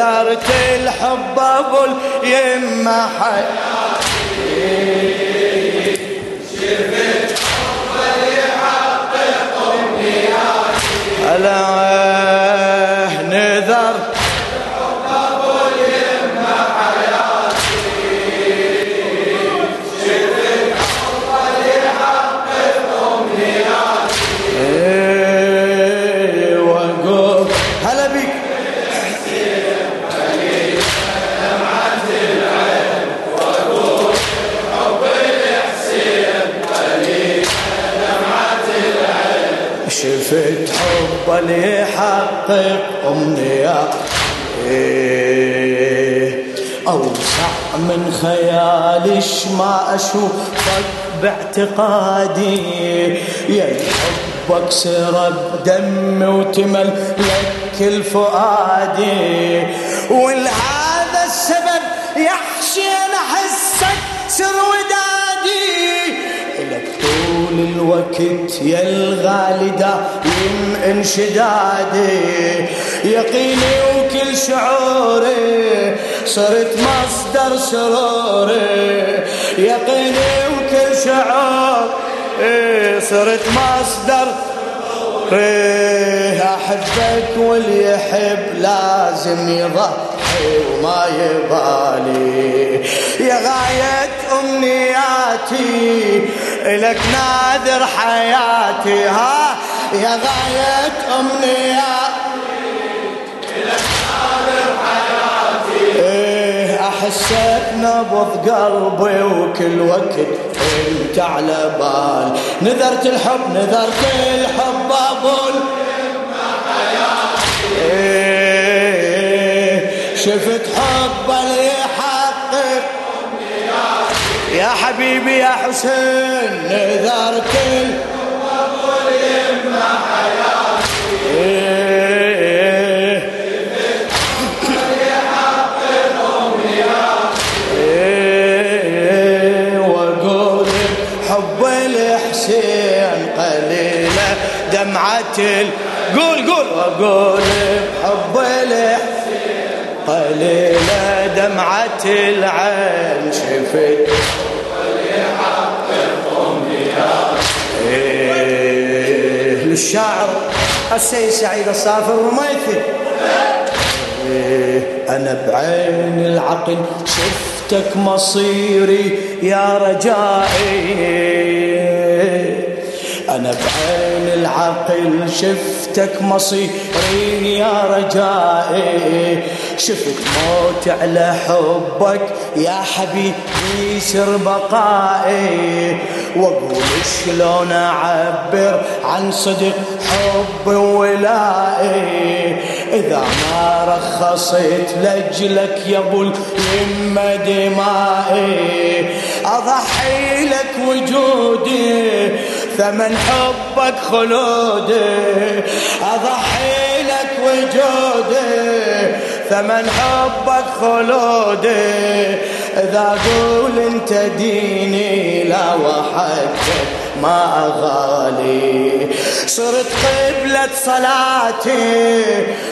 نذرت الحب ابو اليمه حياتي شفت حب اللي يحقق أمنيات أوسع من خيالش ما أشوفك باعتقادي. يا حبك سرب دمي وتمل لك الفؤادي. ولهذا السبب يحشي أحسك سر ودادي. لك طول الوقت يا الغالي انشدادي يقيني وكل شعوري صرت مصدر سروري. يقيني وكل شعور صرت مصدر أحبك واللي يحب لازم يضحي وما يبالي. يا غاية أمنياتي لك نادر حياتي. ها يا غاية إيه أحسك نبض قلبي وكل وقت انت على بال. نذرت الحب نذرت الحب أبو إيه شفت حب يحقق. يا حبيبي يا حسين نذر كل قول قول واقول حب الحسين قليله دمعة العين شفت للشاعر السيد سعيد الصافر الرميثي. أنا بعين العقل شفتك مصيري يا رجائي. أنا بعين العقل شفتك مصيري يا رجائي. شفت موت على حبك يا حبيبي سر بقائي. وأقول شلون أعبر عن صدق حب ولائي؟ إذا ما رخصت لأجلك يا أبو اليمه دمائي أضحي لك وجودي ثمن حبك خلودي. أضحي لك وجودي ثمن حبك خلودي إذا أقول أنت ديني لا وحدك ما أغالي. صرت قبلة صلاتي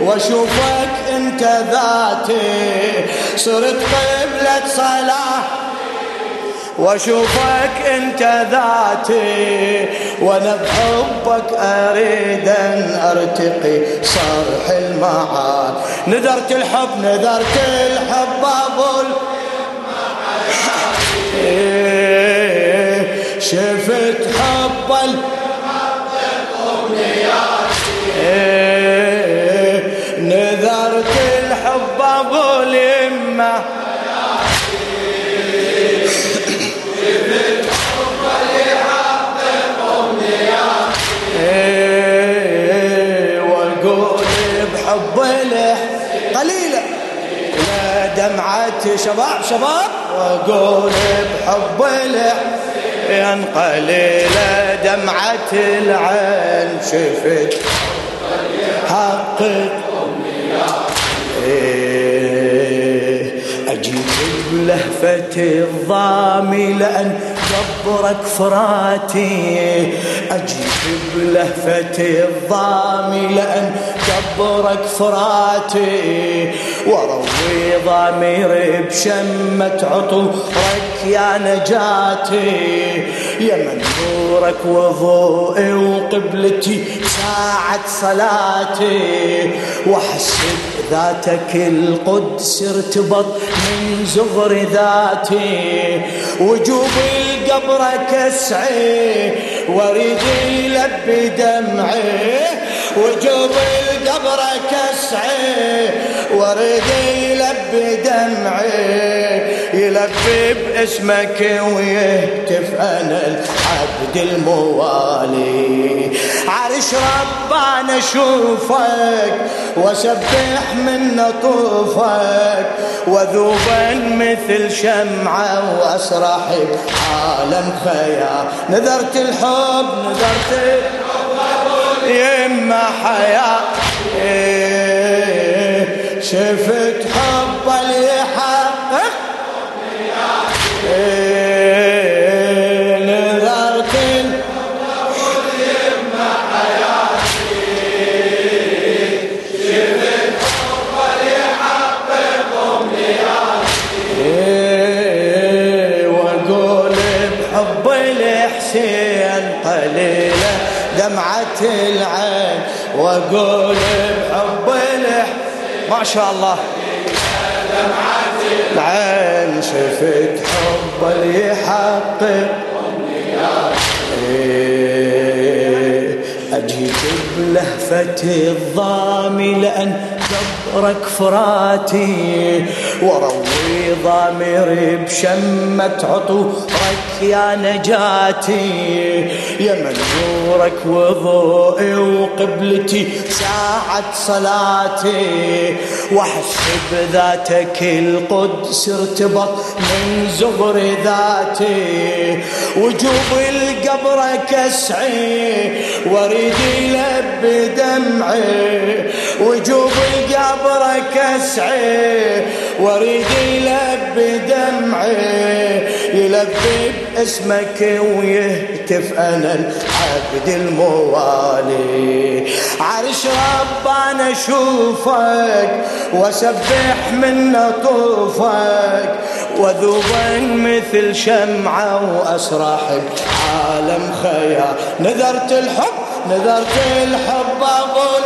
وأشوفك أنت ذاتي. صرت قبلة صلاتي وأشوفك أنت ذاتي وأنا بحبك اريد ان أرتقي صرح المعاد. نذرت الحب نذرت الحب ابو شفت حب نذرت الحب ابو اليمه دمعة شباب شباب. واقول بحب العين قليلة دمعة العين شفت. حقق. إيه، أجيب بلهفة الضامي لأن جبرك فراتي أجيب بلهفة الضامي لأن جبرك فراتي. وروي ضميري بشمة عطورك يا نجاتي. يا من نورك وضوئي وقبلتي ساعة صلاتي. وحسب ذاتك القدس ارتبط من زغر ذاتي. وجوب القبر كسعي واريد يلبي دمعي وجوب القبر كسعي واريد يلبي دمعي يلبي باسمك ويهتف أنا العبد الموالي. عرش ربنا أشوفك وسبح من طوفك وذوبا مثل شمعة وأسرح بعالم خيال نذرت الحب نذرت الحب. يما حياة شفت العين. وأقول بحب الح ما شاء الله. دمعة العين شفت حب اللي يحقق إيه، أجيب بلهفة الضامي لأن جبرك فراتي وروي ضامري بشمة عطورك يا نجاتي يا من نورك وضوئي وقبلتي ساعة صلاتي واحس بذاتك القدس ارتبط من زغر ذاتي وجوب القبر كسعي واريد يلبي دمعي وجوب القبر كسعي واريد يلبي دمعي يلبي باسمك ويهتف أنا العبد الموالي. عرش ربنا أشوفك وأسبح من طوفك وذوبا مثل شمعة وأسرح بعالم خيال. نذرت الحب نذرت الحب أقول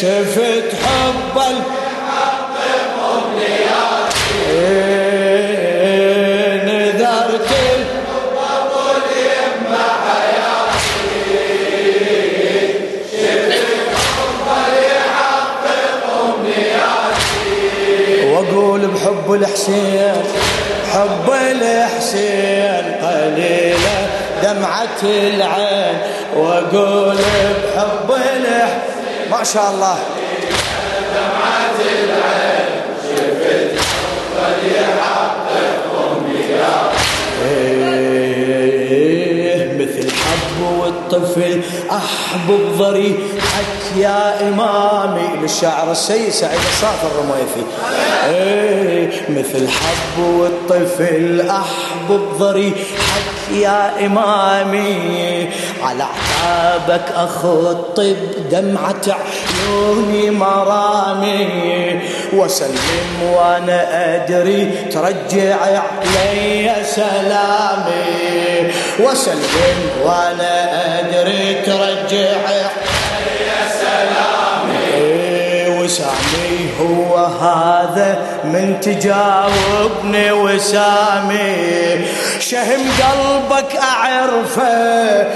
شفت حب نذرت وأقول بحب الحسين حب الحسين قليلة دمعة العين. وأقول بحب الحسين ما شاء الله. دمعة العين شفت إيه، مثل حب والطفل. احبب ضريحك يا إمامي للشاعر السيد سعيد الصافي الرميثي إيه مثل حب والطفل احبب ضريحك يا إمامي. على أعتابك أخطب دمعة عيوني مرامي. وسلم وأنا أدري ترجع علي سلامي. وسلم وأنا أدري ترجع علي سلامي وسامي هو هذا من تجاوبني وسامي. شهم قلبك أعرفه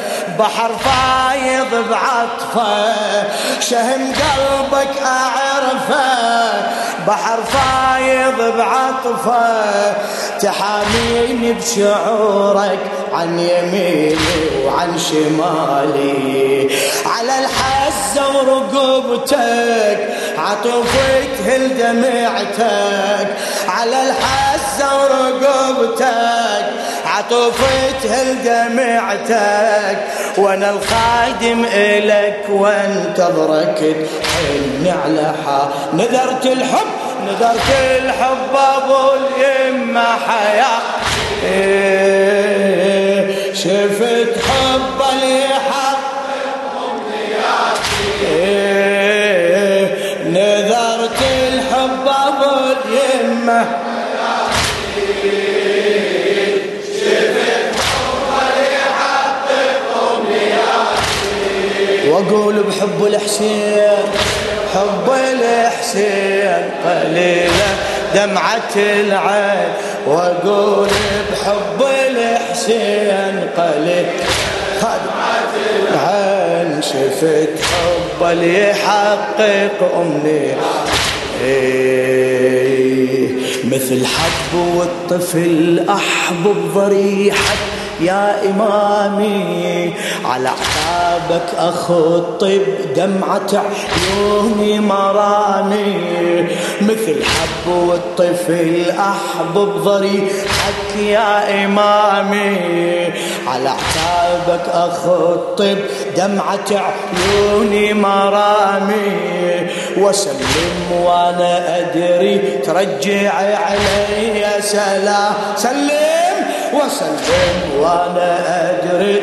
بحر فايض بعطفه شهم قلبك أعرفه. بحر فايض بعطفه تحاميني بشعورك عن يميني وعن شمالي. على الحزة ورقبتك عطفك هل دمعتك على الحزة ورقبتك عطفت هل دمعتك وأنا الخادم إلك وانتظرك تحن على حا. نذرت الحب نذرت الحب أبو اليمة حياة. إيه شفت وأقول بحب الحسين حب الحسين قليله دمعة العين. وأقول بحب الحسين قليل دمعة العين. شفت حب اللي يحقق أمني. إيه مثل حب والطفل أحبب ضريحك يا إمامي على أعتابك أخطب دمعة عيوني مرامي مثل حب والطفل أحبب ضريحك يا إمامي. على أعتابك أخطب دمعة عيوني مرامي وسلم وأنا أدري ترجع علي سلام. سلم وسلم وأنا ادري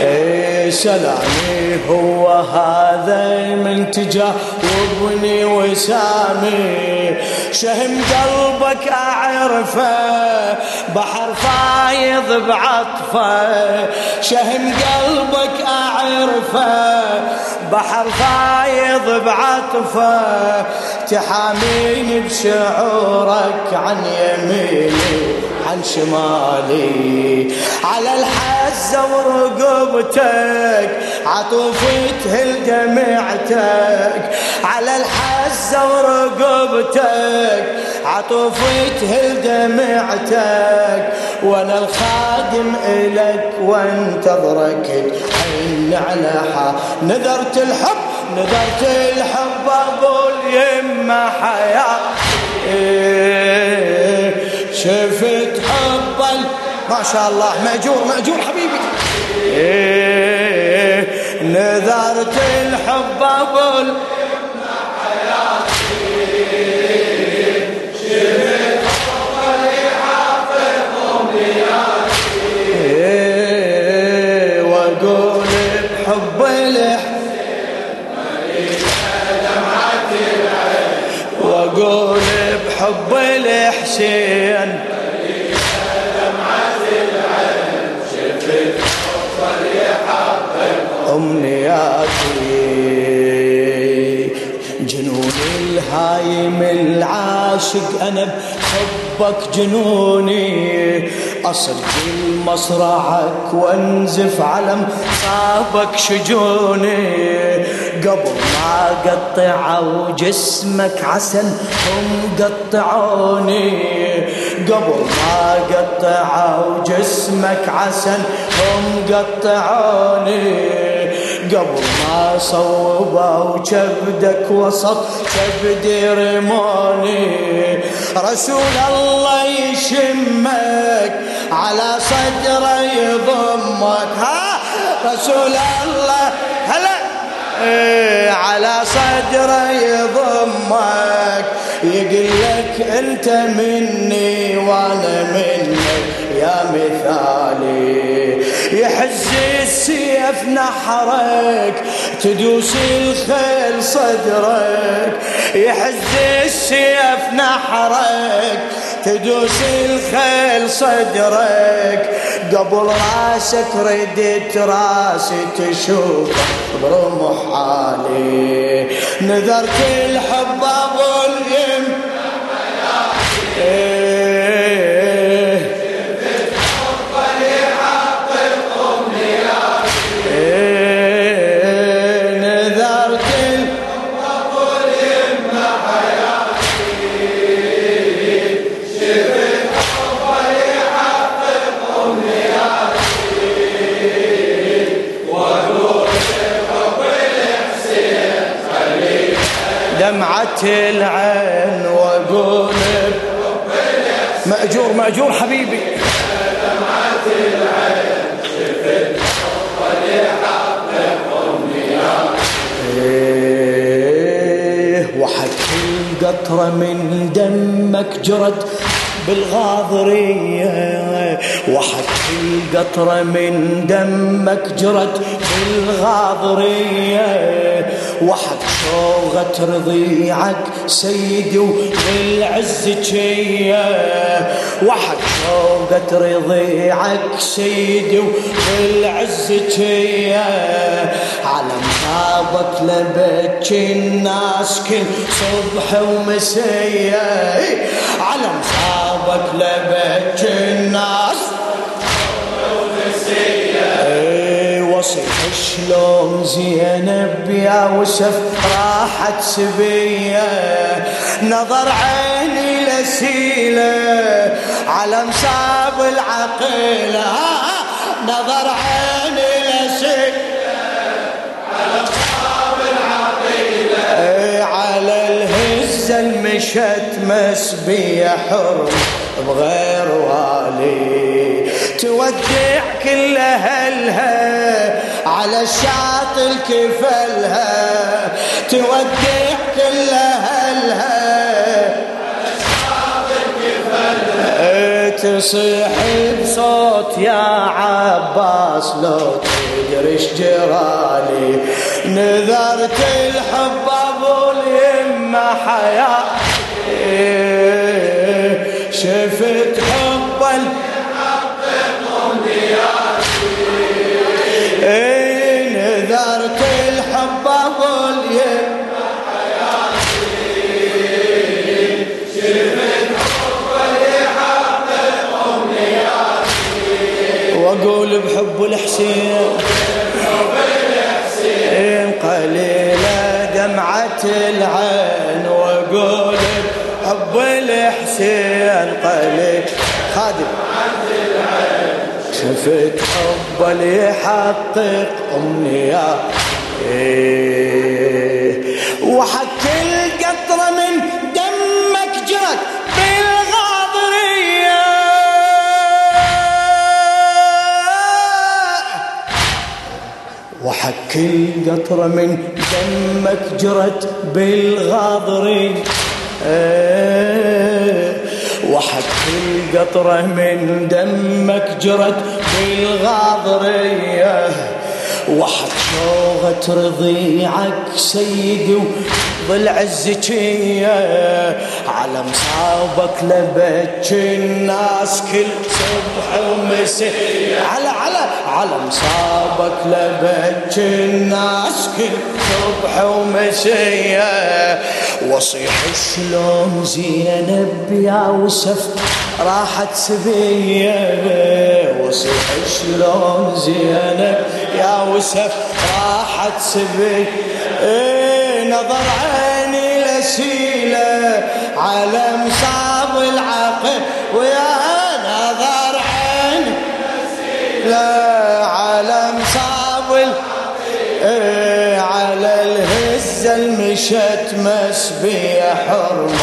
اي سلامي هو هذا من تجاوبني وسامي. شهم قلبك أعرفه بحر فايض بعطفه. شهم قلبك أعرفه بحر فايض بعطفه. تحاميني بشعورك عن يميني عن شمالي. على الحزة ورقبتك عطوفتها دمعتك على الحزة ورقبتك عطوفتها دمعتك وأنا الخادم إلك وأنتظرك حين على حا. نذرت الحب نذرت الحب أقول يما حياه إيه شفت حب ما شاء الله. مأجور مأجور حبيبي. إيه نذرت الحب أقول بحب الحسين. أمنياتي جنون الهايم العاشق أنا بحبك جنوني. اصد مصرعك وانزف علم صابك شجوني. قبل ما قطعوا جسمك عسل هم قطعوني. قبل ما قطعوا جسمك عسل هم قطعوني. قبل ما صوبوا كبدك وسط كبدي رموني. رسول الله يشمك على صدره يضمك ها؟ رسول الله هلا. إيه على صدره يضمك يقول لك أنت مني وأنا منك يا مثالي. يحز السيف نحرك تدوس الخيل صدرك. يحز السيف نحرك تدوس الخيل صدرك. قبل راسك ردت راسي تشوف برمح حالي نذرت الحب أبو دمعة العين واقول مأجور مأجور حبيبي. قطرة من دمك جرت بالغاضرية. وحكي القطرة من دمك جرت بالغاضرية. وحك شوغة رضيعك سيدي وبالعز جية. وحك شوقة رضيعك سيدي وبالعز جية. على مصابك لبك الناس كل صبح ومسية. على مصابك لبك الناس وصف شلون زينب يا وسف راحت سبية. نظر عيني لسيلة على مصاب العقيلة. نظر عيني لسيلة على مصاب العقيله على الهزة المشت مسبية حرم بغير والي. تودع كل أهلها على الشاطئ الكفلها تودع كل أهلها. تصيح بصوت يا عباس لو إيش جرالي نذرت الحب أبو اليمة حياتي شفت بحب الحسين. قليلة دمعة العين واقول بحب الحسين قليل. خادم. شفت حب اللي يحقق امنيات القطرة من دمك جرت بالغاضرية وحك القطرة من دمك جرت بالغاضرية وحك شوغة رضيعك سيدي ضلع الزكية على مصابك لبك الناس كل صبح ومساء على على على مصابك لبك الناس كل صبح ومساء وصيح شلون زينب يا وسف راحت سبية. وصيح شلون زينب يا وسف راحت إيه نظر عيني لسيله على مصاب العقل ويا نظر عيني لا على مصاب إيه على الهزة المشت مسبية حرمة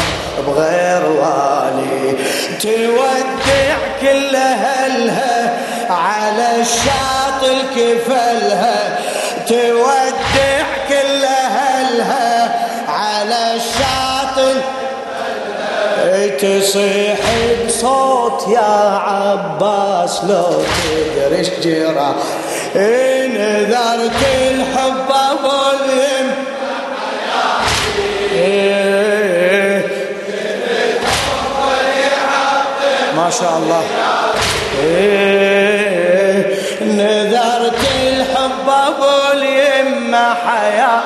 بغير والي. تودع كل أهلها على الشاطئ كفلها تودع تصيح بصوت يا عباس لو تدري إيش جرى. نذرت الحب اليم ما شاء الله. نذرت الحب ابو اليمه حياة